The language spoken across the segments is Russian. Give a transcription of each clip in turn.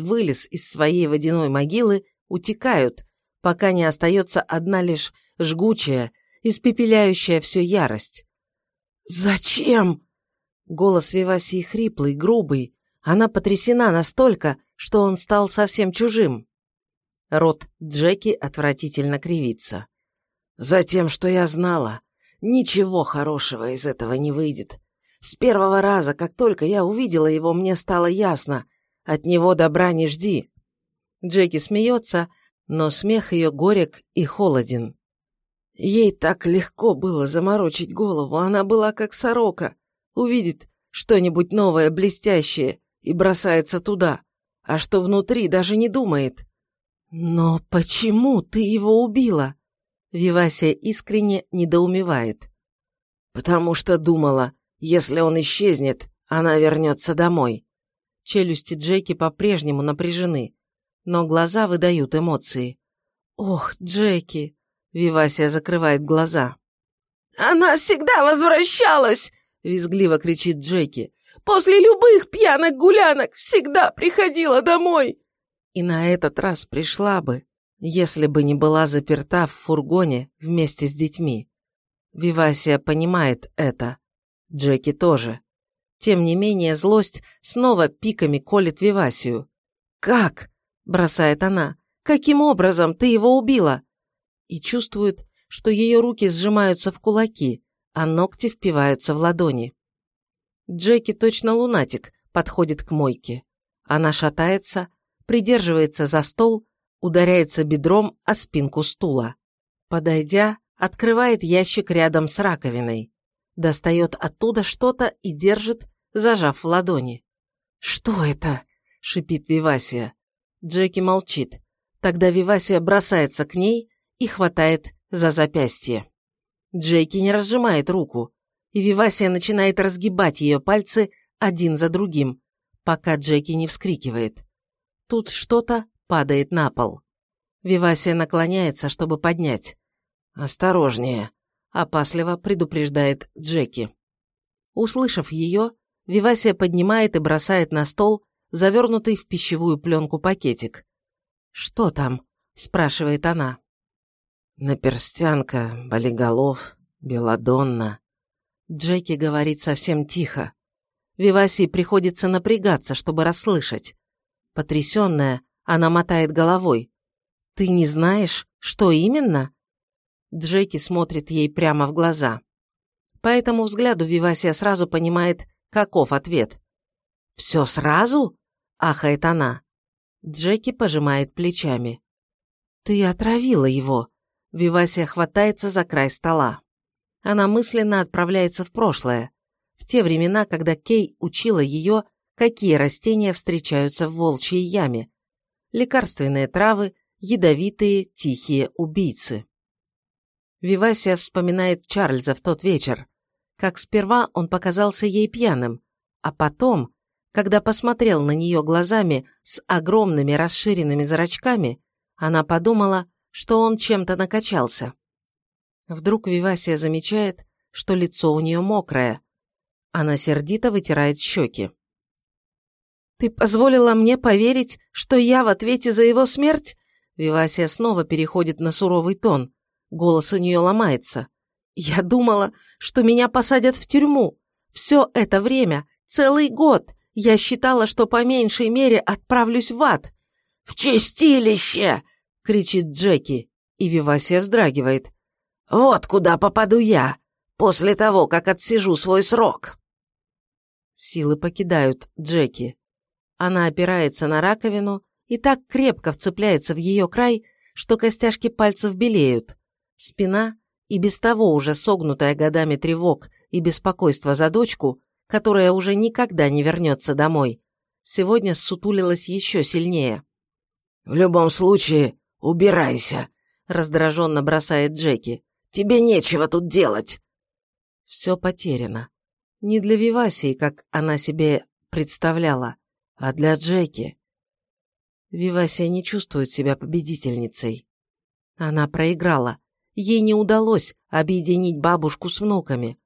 вылез из своей водяной могилы, утекают, пока не остается одна лишь жгучая, испепеляющая все ярость. «Зачем?» Голос Вивасии хриплый, грубый. Она потрясена настолько, что он стал совсем чужим. Рот Джеки отвратительно кривится. «Затем, что я знала, ничего хорошего из этого не выйдет. С первого раза, как только я увидела его, мне стало ясно, от него добра не жди». Джеки смеется, но смех ее горек и холоден. Ей так легко было заморочить голову, она была как сорока, увидит что-нибудь новое, блестящее, и бросается туда, а что внутри даже не думает. «Но почему ты его убила?» Вивасия искренне недоумевает. «Потому что думала, если он исчезнет, она вернется домой». Челюсти Джеки по-прежнему напряжены, но глаза выдают эмоции. «Ох, Джеки!» Вивасия закрывает глаза. «Она всегда возвращалась!» — визгливо кричит Джеки. «После любых пьяных гулянок всегда приходила домой!» И на этот раз пришла бы, если бы не была заперта в фургоне вместе с детьми. Вивасия понимает это. Джеки тоже. Тем не менее, злость снова пиками колет Вивасию. «Как?» – бросает она. «Каким образом ты его убила?» И чувствует, что ее руки сжимаются в кулаки, а ногти впиваются в ладони. Джеки точно лунатик подходит к мойке. Она шатается, придерживается за стол, ударяется бедром о спинку стула. Подойдя, открывает ящик рядом с раковиной, достает оттуда что-то и держит, зажав в ладони. «Что это?» – шипит Вивасия. Джеки молчит. Тогда Вивасия бросается к ней и хватает за запястье. Джеки не разжимает руку, и Вивасия начинает разгибать ее пальцы один за другим, пока Джеки не вскрикивает. Тут что-то падает на пол. Вивасия наклоняется, чтобы поднять. «Осторожнее», – опасливо предупреждает Джеки. Услышав ее, Вивасия поднимает и бросает на стол завернутый в пищевую пленку пакетик. «Что там?» – спрашивает она. «Наперстянка, болиголов, белодонна». Джеки говорит совсем тихо. Вивасии приходится напрягаться, чтобы расслышать. Потрясенная, она мотает головой. «Ты не знаешь, что именно?» Джеки смотрит ей прямо в глаза. По этому взгляду Вивасия сразу понимает, каков ответ. «Все сразу?» – ахает она. Джеки пожимает плечами. «Ты отравила его!» Вивасия хватается за край стола. Она мысленно отправляется в прошлое, в те времена, когда Кей учила ее какие растения встречаются в волчьей яме. Лекарственные травы, ядовитые, тихие убийцы. Вивасия вспоминает Чарльза в тот вечер, как сперва он показался ей пьяным, а потом, когда посмотрел на нее глазами с огромными расширенными зрачками, она подумала, что он чем-то накачался. Вдруг Вивасия замечает, что лицо у нее мокрое. Она сердито вытирает щеки. «Ты позволила мне поверить, что я в ответе за его смерть?» Вивасия снова переходит на суровый тон. Голос у нее ломается. «Я думала, что меня посадят в тюрьму. Все это время, целый год, я считала, что по меньшей мере отправлюсь в ад». «В чистилище!» — кричит Джеки, и Вивасия вздрагивает. «Вот куда попаду я, после того, как отсижу свой срок». Силы покидают Джеки. Она опирается на раковину и так крепко вцепляется в ее край, что костяшки пальцев белеют. Спина, и без того уже согнутая годами тревог и беспокойства за дочку, которая уже никогда не вернется домой, сегодня сутулилась еще сильнее. «В любом случае, убирайся», — раздраженно бросает Джеки. «Тебе нечего тут делать». Все потеряно. Не для Вивасии, как она себе представляла, а для Джеки. Вивасия не чувствует себя победительницей. Она проиграла. Ей не удалось объединить бабушку с внуками.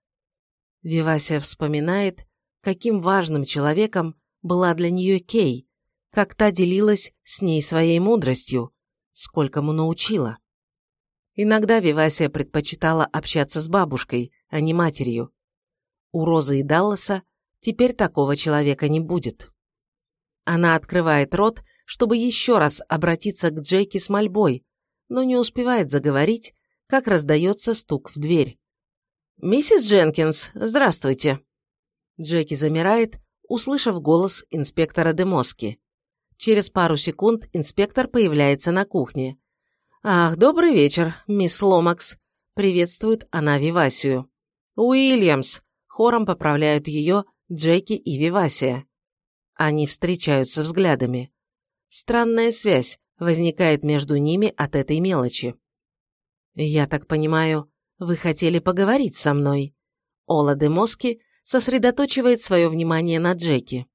Вивасия вспоминает, каким важным человеком была для нее Кей, как та делилась с ней своей мудростью, сколькому научила. Иногда Вивасия предпочитала общаться с бабушкой, а не матерью. У Розы и Далласа теперь такого человека не будет. Она открывает рот, чтобы еще раз обратиться к Джейке с мольбой, но не успевает заговорить, как раздается стук в дверь. «Миссис Дженкинс, здравствуйте!» Джеки замирает, услышав голос инспектора Демоски. Через пару секунд инспектор появляется на кухне. «Ах, добрый вечер, мисс Ломакс!» – приветствует она Вивасию. «Уильямс!» – хором поправляют ее Джеки и Вивасия. Они встречаются взглядами. Странная связь возникает между ними от этой мелочи. «Я так понимаю, вы хотели поговорить со мной?» Ола де Моски сосредоточивает свое внимание на Джеки.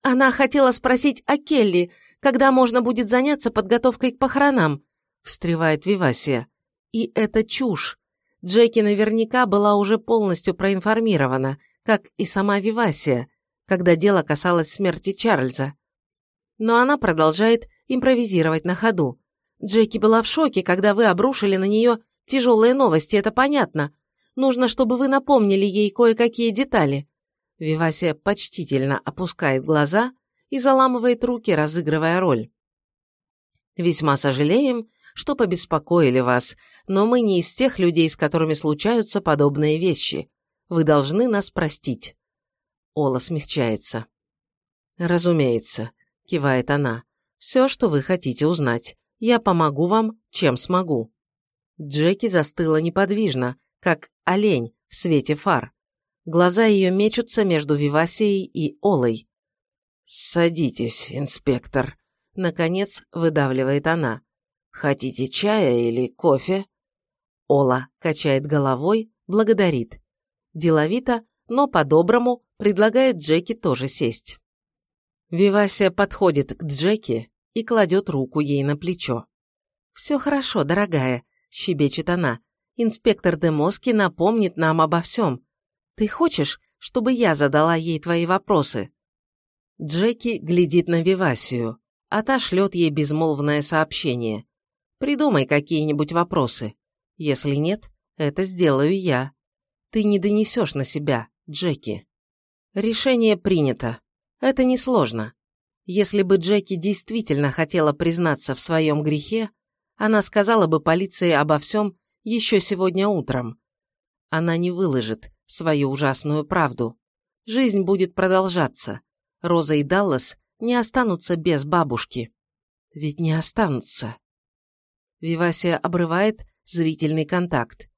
«Она хотела спросить о Келли, когда можно будет заняться подготовкой к похоронам», встревает Вивасия. И это чушь. Джеки наверняка была уже полностью проинформирована, как и сама Вивасия, когда дело касалось смерти Чарльза. Но она продолжает импровизировать на ходу. Джеки была в шоке, когда вы обрушили на нее тяжелые новости, это понятно. Нужно, чтобы вы напомнили ей кое-какие детали. Вивасия почтительно опускает глаза и заламывает руки, разыгрывая роль. Весьма сожалеем, что побеспокоили вас, но мы не из тех людей, с которыми случаются подобные вещи. Вы должны нас простить. Ола смягчается. Разумеется, кивает она. Все, что вы хотите узнать. Я помогу вам, чем смогу. Джеки застыла неподвижно, как олень в свете фар. Глаза ее мечутся между Вивасией и Олой. «Садитесь, инспектор», — наконец выдавливает она. «Хотите чая или кофе?» Ола качает головой, благодарит. Деловито, но по-доброму предлагает Джеки тоже сесть. Вивасия подходит к Джеки и кладет руку ей на плечо. «Все хорошо, дорогая», — щебечет она. «Инспектор Демоски напомнит нам обо всем. Ты хочешь, чтобы я задала ей твои вопросы?» Джеки глядит на Вивасию, а та шлет ей безмолвное сообщение. «Придумай какие-нибудь вопросы. Если нет, это сделаю я. Ты не донесешь на себя, Джеки». Решение принято. Это несложно. Если бы Джеки действительно хотела признаться в своем грехе, она сказала бы полиции обо всем еще сегодня утром. Она не выложит свою ужасную правду. Жизнь будет продолжаться. Роза и Даллас не останутся без бабушки. Ведь не останутся. Вивасия обрывает зрительный контакт.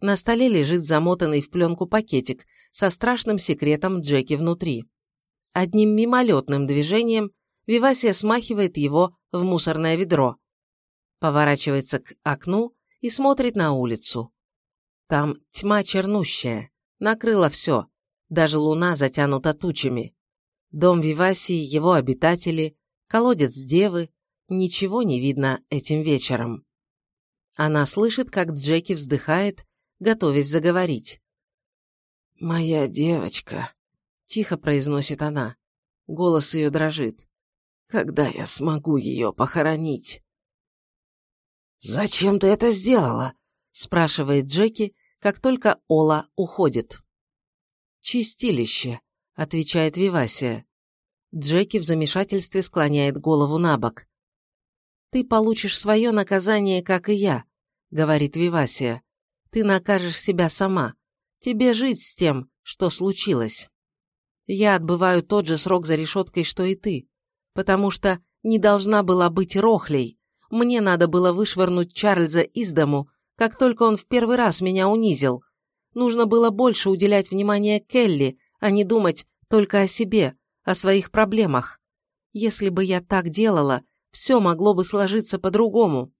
На столе лежит замотанный в пленку пакетик со страшным секретом Джеки внутри. Одним мимолетным движением Вивасия смахивает его в мусорное ведро поворачивается к окну и смотрит на улицу. Там тьма чернущая, накрыла все, даже луна затянута тучами. Дом Вивасии, его обитатели, колодец девы, ничего не видно этим вечером. Она слышит, как Джеки вздыхает, готовясь заговорить. «Моя девочка», — тихо произносит она. Голос ее дрожит. «Когда я смогу ее похоронить?» «Зачем ты это сделала?» – спрашивает Джеки, как только Ола уходит. «Чистилище», – отвечает Вивасия. Джеки в замешательстве склоняет голову на бок. «Ты получишь свое наказание, как и я», — говорит Вивасия. «Ты накажешь себя сама. Тебе жить с тем, что случилось. Я отбываю тот же срок за решеткой, что и ты, потому что не должна была быть рохлей, мне надо было вышвырнуть Чарльза из дому, как только он в первый раз меня унизил. Нужно было больше уделять внимание Келли, а не думать только о себе, о своих проблемах. Если бы я так делала, все могло бы сложиться по-другому.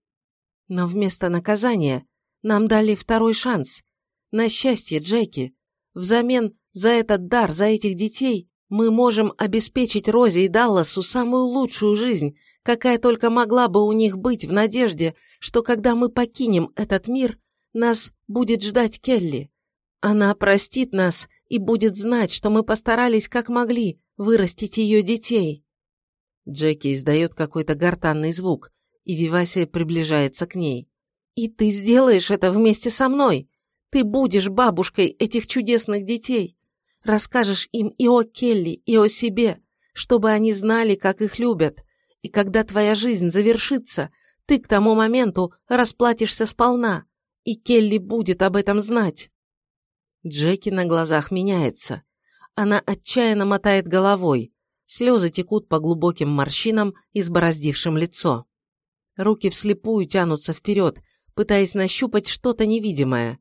Но вместо наказания нам дали второй шанс. На счастье, Джеки. Взамен за этот дар, за этих детей, мы можем обеспечить Розе и Далласу самую лучшую жизнь, какая только могла бы у них быть в надежде, что когда мы покинем этот мир, нас будет ждать Келли. Она простит нас и будет знать, что мы постарались как могли вырастить ее детей. Джеки издает какой-то гортанный звук, и Вивасия приближается к ней. «И ты сделаешь это вместе со мной! Ты будешь бабушкой этих чудесных детей! Расскажешь им и о Келли, и о себе, чтобы они знали, как их любят. И когда твоя жизнь завершится, ты к тому моменту расплатишься сполна, и Келли будет об этом знать». Джеки на глазах меняется. Она отчаянно мотает головой. Слезы текут по глубоким морщинам, избороздившим лицо. Руки вслепую тянутся вперед, пытаясь нащупать что-то невидимое.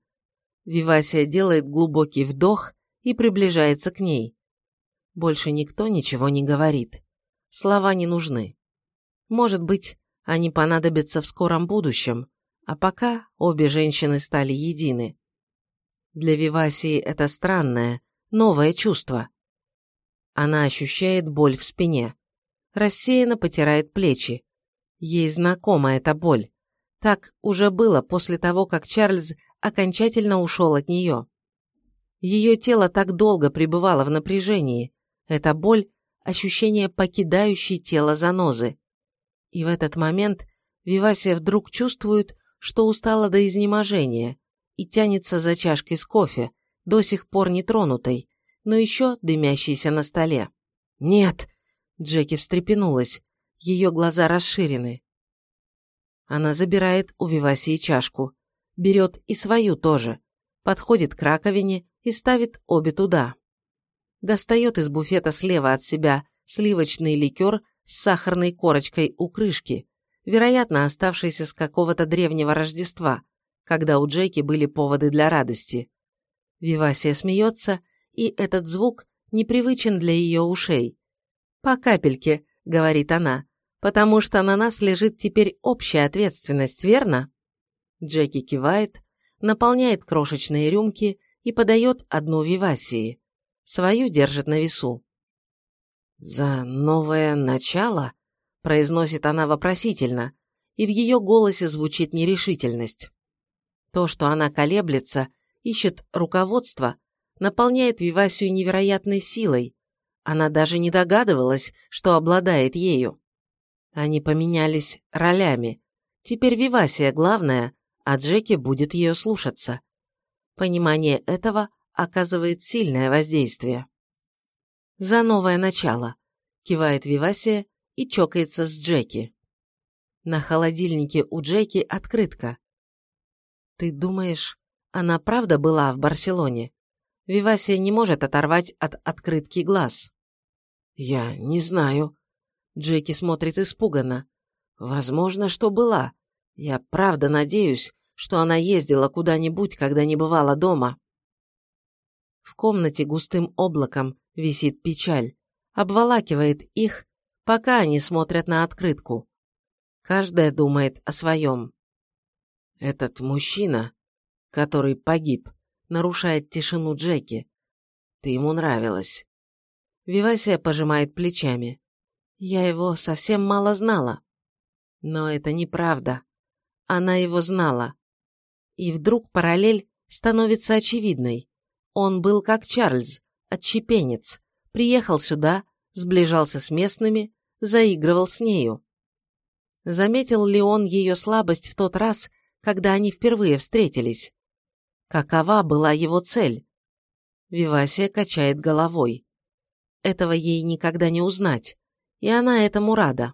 Вивасия делает глубокий вдох и приближается к ней. Больше никто ничего не говорит. Слова не нужны. Может быть, они понадобятся в скором будущем, а пока обе женщины стали едины. Для Вивасии это странное, новое чувство. Она ощущает боль в спине. Рассеянно потирает плечи. Ей знакома эта боль. Так уже было после того, как Чарльз окончательно ушел от нее. Ее тело так долго пребывало в напряжении. Эта боль – ощущение покидающей тело занозы. И в этот момент Вивасия вдруг чувствует, что устала до изнеможения и тянется за чашкой с кофе, до сих пор не тронутой, но еще дымящейся на столе. «Нет!» – Джеки встрепенулась. Ее глаза расширены. Она забирает у Вивасии чашку. Берет и свою тоже. Подходит к раковине и ставит обе туда. Достает из буфета слева от себя сливочный ликер с сахарной корочкой у крышки, вероятно, оставшийся с какого-то древнего Рождества, когда у Джеки были поводы для радости. Вивасия смеется, и этот звук непривычен для ее ушей. «По капельке», — говорит она, — «потому что на нас лежит теперь общая ответственность, верно?» Джеки кивает, наполняет крошечные рюмки и подает одну Вивасии. Свою держит на весу. «За новое начало?» – произносит она вопросительно, и в ее голосе звучит нерешительность. То, что она колеблется, ищет руководство, наполняет Вивасию невероятной силой. Она даже не догадывалась, что обладает ею. Они поменялись ролями. Теперь Вивасия главная, а Джеки будет ее слушаться. Понимание этого оказывает сильное воздействие. «За новое начало», – кивает Вивасия и чокается с Джеки. На холодильнике у Джеки открытка. «Ты думаешь, она правда была в Барселоне?» Вивасия не может оторвать от открытки глаз. «Я не знаю». Джеки смотрит испуганно. «Возможно, что была. Я правда надеюсь, что она ездила куда-нибудь, когда не бывала дома». В комнате густым облаком висит печаль, обволакивает их, пока они смотрят на открытку. Каждая думает о своем. Этот мужчина, который погиб, нарушает тишину Джеки. Ты ему нравилась. Вивасия пожимает плечами. Я его совсем мало знала. Но это неправда. Она его знала. И вдруг параллель становится очевидной. Он был как Чарльз, отщепенец, приехал сюда, сближался с местными, заигрывал с нею. Заметил ли он ее слабость в тот раз, когда они впервые встретились? Какова была его цель? Вивасия качает головой. Этого ей никогда не узнать, и она этому рада.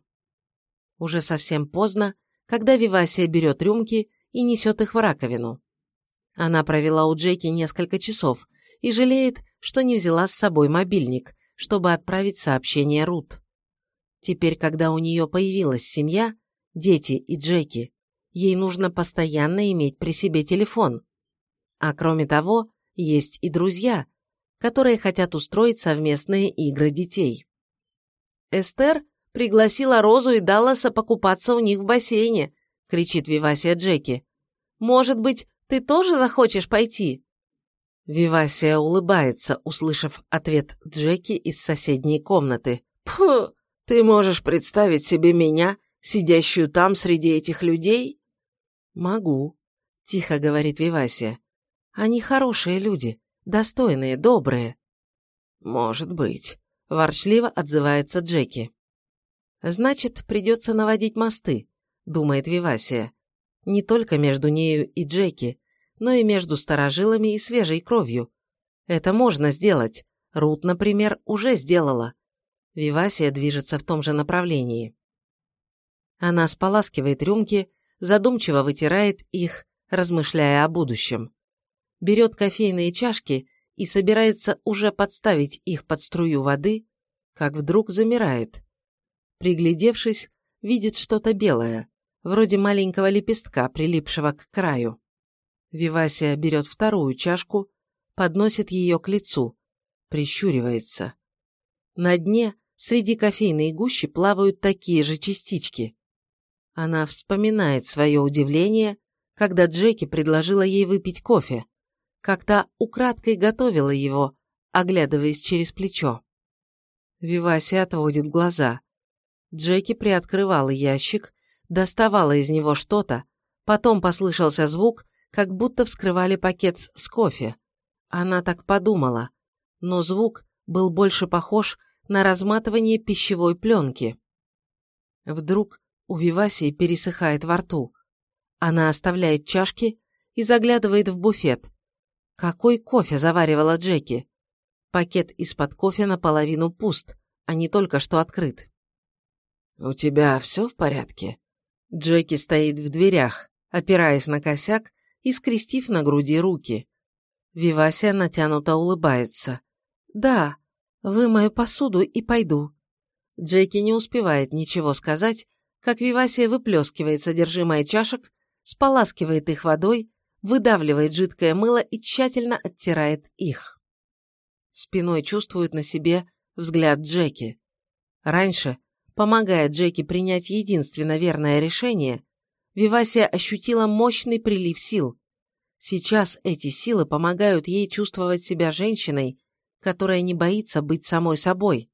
Уже совсем поздно, когда Вивасия берет рюмки и несет их в раковину. Она провела у Джеки несколько часов и жалеет, что не взяла с собой мобильник, чтобы отправить сообщение Рут. Теперь, когда у нее появилась семья, дети и Джеки, ей нужно постоянно иметь при себе телефон. А кроме того, есть и друзья, которые хотят устроить совместные игры детей. Эстер пригласила Розу и Далласа покупаться у них в бассейне, кричит Вивасия Джеки. Может быть, ты тоже захочешь пойти? Вивасия улыбается, услышав ответ Джеки из соседней комнаты. «Пфу, ты можешь представить себе меня, сидящую там среди этих людей?» «Могу», — тихо говорит Вивасия. «Они хорошие люди, достойные, добрые». «Может быть», — ворчливо отзывается Джеки. Значит, придется наводить мосты, думает Вивасия. Не только между нею и Джеки, но и между старожилами и свежей кровью. Это можно сделать. Рут, например, уже сделала. Вивасия движется в том же направлении. Она споласкивает рюмки, задумчиво вытирает их, размышляя о будущем. Берет кофейные чашки и собирается уже подставить их под струю воды, как вдруг замирает. Приглядевшись, видит что-то белое, вроде маленького лепестка, прилипшего к краю. Вивасия берет вторую чашку, подносит ее к лицу, прищуривается. На дне среди кофейной гущи плавают такие же частички. Она вспоминает свое удивление, когда Джеки предложила ей выпить кофе, как-то украдкой готовила его, оглядываясь через плечо. Виваси отводит глаза. Джеки приоткрывала ящик, доставала из него что-то, потом послышался звук, как будто вскрывали пакет с кофе. Она так подумала, но звук был больше похож на разматывание пищевой пленки. Вдруг у Вивасии пересыхает во рту. Она оставляет чашки и заглядывает в буфет. Какой кофе заваривала Джеки? Пакет из-под кофе наполовину пуст, а не только что открыт. «У тебя все в порядке?» Джеки стоит в дверях, опираясь на косяк и скрестив на груди руки. Вивасия натянуто улыбается. «Да, вымою посуду и пойду». Джеки не успевает ничего сказать, как Вивасия выплескивает содержимое чашек, споласкивает их водой, выдавливает жидкое мыло и тщательно оттирает их спиной чувствует на себе взгляд Джеки. Раньше, помогая Джеки принять единственно верное решение, Вивасия ощутила мощный прилив сил. Сейчас эти силы помогают ей чувствовать себя женщиной, которая не боится быть самой собой.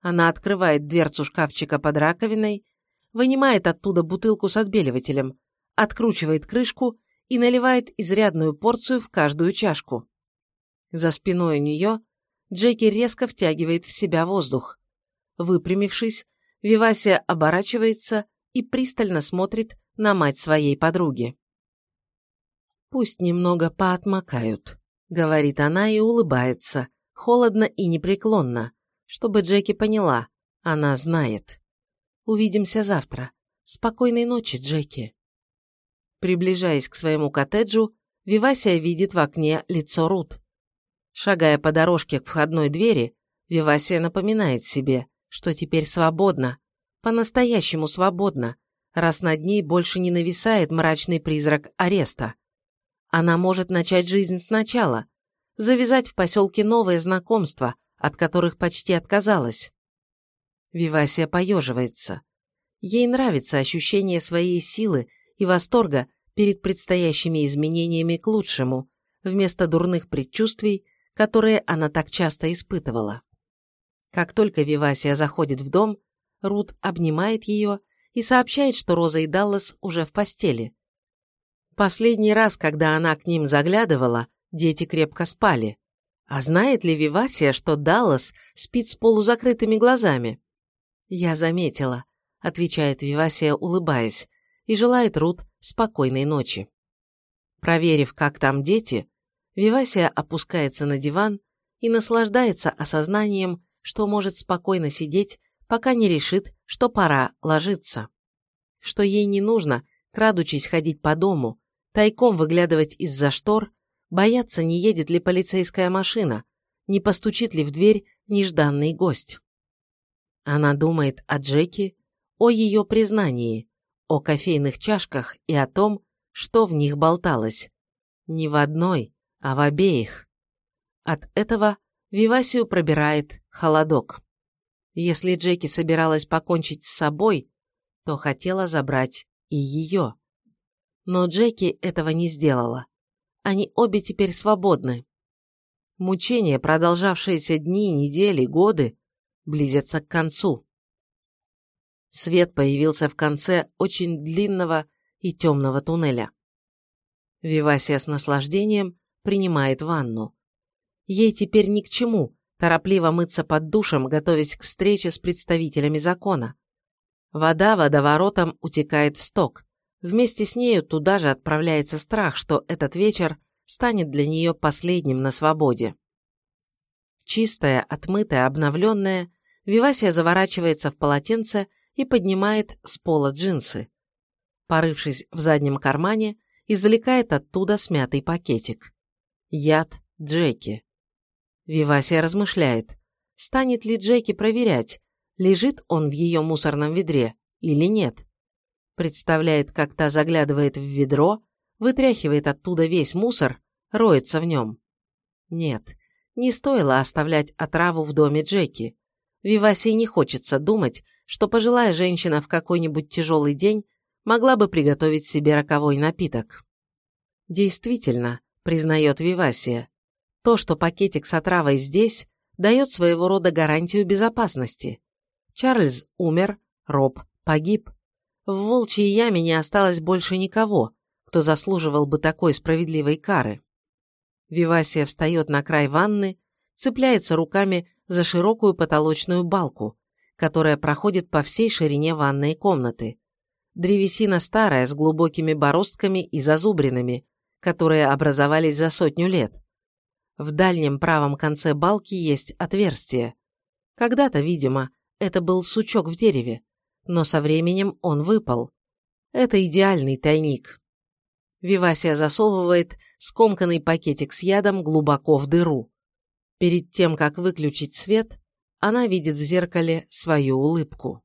Она открывает дверцу шкафчика под раковиной, вынимает оттуда бутылку с отбеливателем, откручивает крышку и наливает изрядную порцию в каждую чашку. За спиной у нее Джеки резко втягивает в себя воздух. Выпрямившись, Вивасия оборачивается и пристально смотрит на мать своей подруги. «Пусть немного поотмокают», — говорит она и улыбается, холодно и непреклонно, чтобы Джеки поняла, она знает. «Увидимся завтра. Спокойной ночи, Джеки». Приближаясь к своему коттеджу, Вивасия видит в окне лицо Рут. Шагая по дорожке к входной двери, Вивасия напоминает себе, что теперь свободна, по-настоящему свободна, раз над ней больше не нависает мрачный призрак ареста. Она может начать жизнь сначала, завязать в поселке новые знакомства, от которых почти отказалась. Вивасия поеживается. Ей нравится ощущение своей силы и восторга перед предстоящими изменениями к лучшему, вместо дурных предчувствий, которые она так часто испытывала. Как только Вивасия заходит в дом, Рут обнимает ее и сообщает, что Роза и Даллас уже в постели. Последний раз, когда она к ним заглядывала, дети крепко спали. А знает ли Вивасия, что Даллас спит с полузакрытыми глазами? «Я заметила», — отвечает Вивасия, улыбаясь, и желает Рут спокойной ночи. Проверив, как там дети, Вивасия опускается на диван и наслаждается осознанием, что может спокойно сидеть, пока не решит, что пора ложиться. Что ей не нужно, крадучись ходить по дому, тайком выглядывать из-за штор, бояться, не едет ли полицейская машина, не постучит ли в дверь нежданный гость. Она думает о Джеки, о ее признании, о кофейных чашках и о том, что в них болталось. Ни в одной, а в обеих. От этого Вивасию пробирает холодок. Если Джеки собиралась покончить с собой, то хотела забрать и ее. Но Джеки этого не сделала. Они обе теперь свободны. Мучения, продолжавшиеся дни, недели, годы, близятся к концу. Свет появился в конце очень длинного и темного туннеля. Вивасия с наслаждением принимает ванну. Ей теперь ни к чему торопливо мыться под душем, готовясь к встрече с представителями закона. Вода водоворотом утекает в сток. Вместе с нею туда же отправляется страх, что этот вечер станет для нее последним на свободе. Чистая, отмытая, обновленная, Вивасия заворачивается в полотенце и поднимает с пола джинсы. Порывшись в заднем кармане, извлекает оттуда смятый пакетик. Яд Джеки. Вивасия размышляет, станет ли Джеки проверять, лежит он в ее мусорном ведре или нет. Представляет, как та заглядывает в ведро, вытряхивает оттуда весь мусор, роется в нем. Нет, не стоило оставлять отраву в доме Джеки. Вивасии не хочется думать, что пожилая женщина в какой-нибудь тяжелый день могла бы приготовить себе роковой напиток. Действительно, признает Вивасия, то, что пакетик с отравой здесь, дает своего рода гарантию безопасности. Чарльз умер, Роб погиб. В волчьей яме не осталось больше никого, кто заслуживал бы такой справедливой кары. Вивасия встает на край ванны, цепляется руками за широкую потолочную балку, которая проходит по всей ширине ванной комнаты. Древесина старая, с глубокими бороздками и зазубринами, которые образовались за сотню лет. В дальнем правом конце балки есть отверстие. Когда-то, видимо, это был сучок в дереве, но со временем он выпал. Это идеальный тайник. Вивасия засовывает скомканный пакетик с ядом глубоко в дыру. Перед тем, как выключить свет, она видит в зеркале свою улыбку.